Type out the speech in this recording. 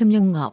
Kim Nhân Ngọc.